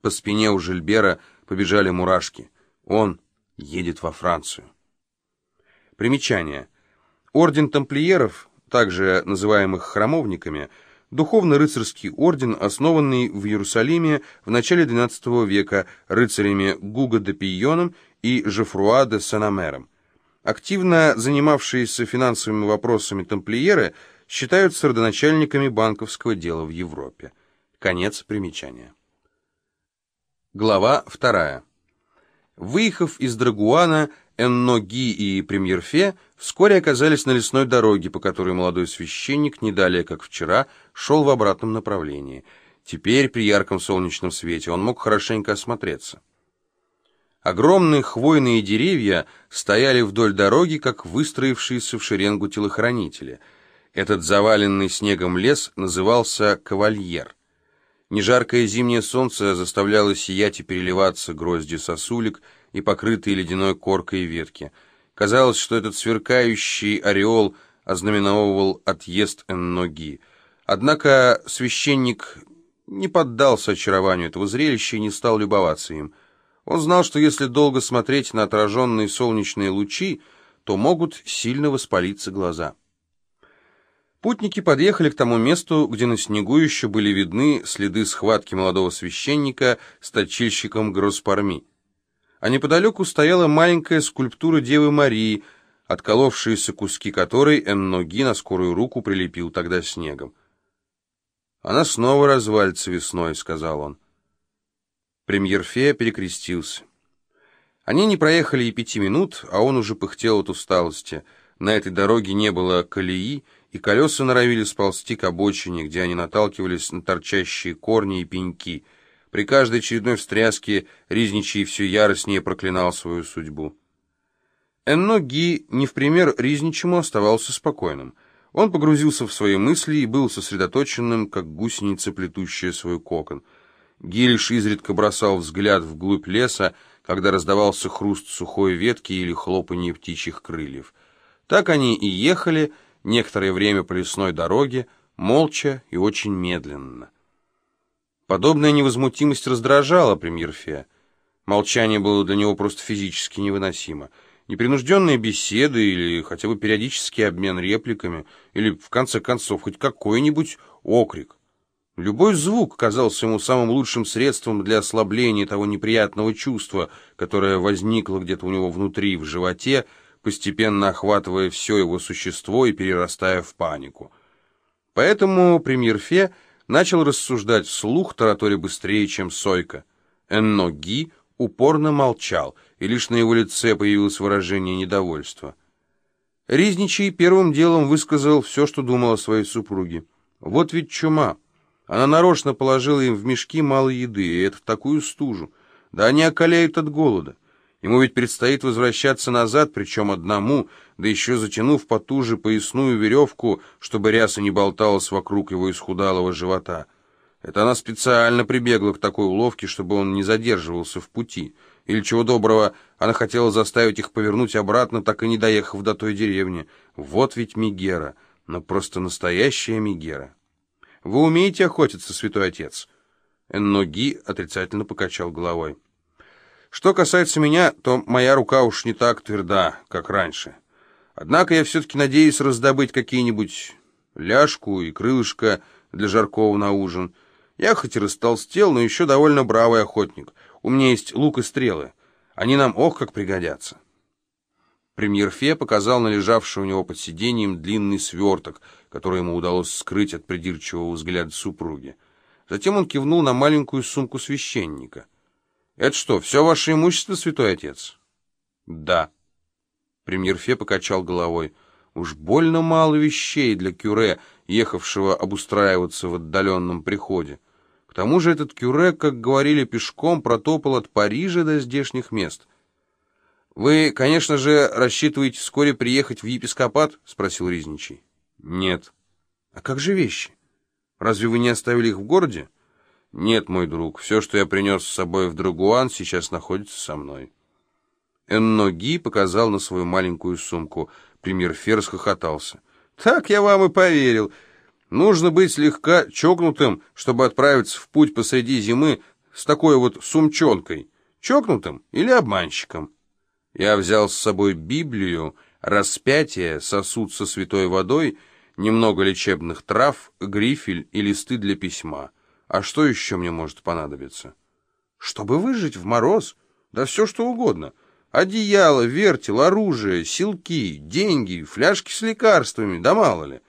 По спине у Жильбера побежали мурашки. Он едет во Францию. Примечание. Орден тамплиеров, также называемых храмовниками, духовно-рыцарский орден, основанный в Иерусалиме в начале XII века рыцарями Гуго де Пийоном и Жефруа де Сенамером. Активно занимавшиеся финансовыми вопросами тамплиеры считаются родоначальниками банковского дела в Европе. Конец примечания. Глава вторая. Выехав из Драгуана, Энноги и Премьерфе вскоре оказались на лесной дороге, по которой молодой священник, не далее как вчера, шел в обратном направлении. Теперь, при ярком солнечном свете, он мог хорошенько осмотреться. Огромные хвойные деревья стояли вдоль дороги, как выстроившиеся в шеренгу телохранители. Этот заваленный снегом лес назывался «Кавальер». Нежаркое зимнее солнце заставляло сиять и переливаться грозди сосулек и покрытые ледяной коркой ветки. Казалось, что этот сверкающий ореол ознаменовывал отъезд ноги. Однако священник не поддался очарованию этого зрелища и не стал любоваться им. Он знал, что если долго смотреть на отраженные солнечные лучи, то могут сильно воспалиться глаза. Путники подъехали к тому месту, где на снегу еще были видны следы схватки молодого священника с точильщиком Гроспарми. А неподалеку стояла маленькая скульптура Девы Марии, отколовшиеся куски которой Энноги на скорую руку прилепил тогда снегом. «Она снова развалится весной», — сказал он. Премьер-фея перекрестился. Они не проехали и пяти минут, а он уже пыхтел от усталости. На этой дороге не было колеи, и колеса норовили сползти к обочине, где они наталкивались на торчащие корни и пеньки. При каждой очередной встряске Ризничий все яростнее проклинал свою судьбу. Энно Ги, не в пример Ризничему, оставался спокойным. Он погрузился в свои мысли и был сосредоточенным, как гусеница, плетущая свой кокон. Ги лишь изредка бросал взгляд вглубь леса, когда раздавался хруст сухой ветки или хлопанье птичьих крыльев. Так они и ехали, некоторое время по лесной дороге, молча и очень медленно. Подобная невозмутимость раздражала премьер-фе. Молчание было для него просто физически невыносимо. Непринужденные беседы или хотя бы периодический обмен репликами, или, в конце концов, хоть какой-нибудь окрик. Любой звук казался ему самым лучшим средством для ослабления того неприятного чувства, которое возникло где-то у него внутри, в животе, постепенно охватывая все его существо и перерастая в панику. Поэтому премьер Фе начал рассуждать вслух, тараторе быстрее, чем Сойка. Энно Ги упорно молчал, и лишь на его лице появилось выражение недовольства. Ризничий первым делом высказал все, что думал о своей супруге. Вот ведь чума. Она нарочно положила им в мешки мало еды, и это в такую стужу. Да они околяют от голода. Ему ведь предстоит возвращаться назад, причем одному, да еще затянув потуже поясную веревку, чтобы ряса не болталась вокруг его исхудалого живота. Это она специально прибегла к такой уловке, чтобы он не задерживался в пути. Или чего доброго, она хотела заставить их повернуть обратно, так и не доехав до той деревни. Вот ведь Мигера, но просто настоящая Мигера. «Вы умеете охотиться, святой отец?» Энноги отрицательно покачал головой. Что касается меня, то моя рука уж не так тверда, как раньше. Однако я все-таки надеюсь раздобыть какие-нибудь ляжку и крылышко для жаркого на ужин. Я хоть и растолстел, но еще довольно бравый охотник. У меня есть лук и стрелы. Они нам ох как пригодятся. Премьер Фе показал на лежавший у него под сиденьем длинный сверток, который ему удалось скрыть от придирчивого взгляда супруги. Затем он кивнул на маленькую сумку священника — «Это что, все ваше имущество, святой отец?» «Да». Премьер Фе покачал головой. «Уж больно мало вещей для кюре, ехавшего обустраиваться в отдаленном приходе. К тому же этот кюре, как говорили пешком, протопал от Парижа до здешних мест». «Вы, конечно же, рассчитываете вскоре приехать в епископат?» — спросил Ризничий. «Нет». «А как же вещи? Разве вы не оставили их в городе?» «Нет, мой друг, все, что я принес с собой в Драгуан, сейчас находится со мной». Энноги показал на свою маленькую сумку. Премьер Фер хохотался. «Так я вам и поверил. Нужно быть слегка чокнутым, чтобы отправиться в путь посреди зимы с такой вот сумчонкой? Чокнутым или обманщиком? Я взял с собой Библию, распятие, сосуд со святой водой, немного лечебных трав, грифель и листы для письма. А что еще мне может понадобиться? Чтобы выжить в мороз, да все что угодно. Одеяло, вертел, оружие, силки, деньги, фляжки с лекарствами, да мало ли.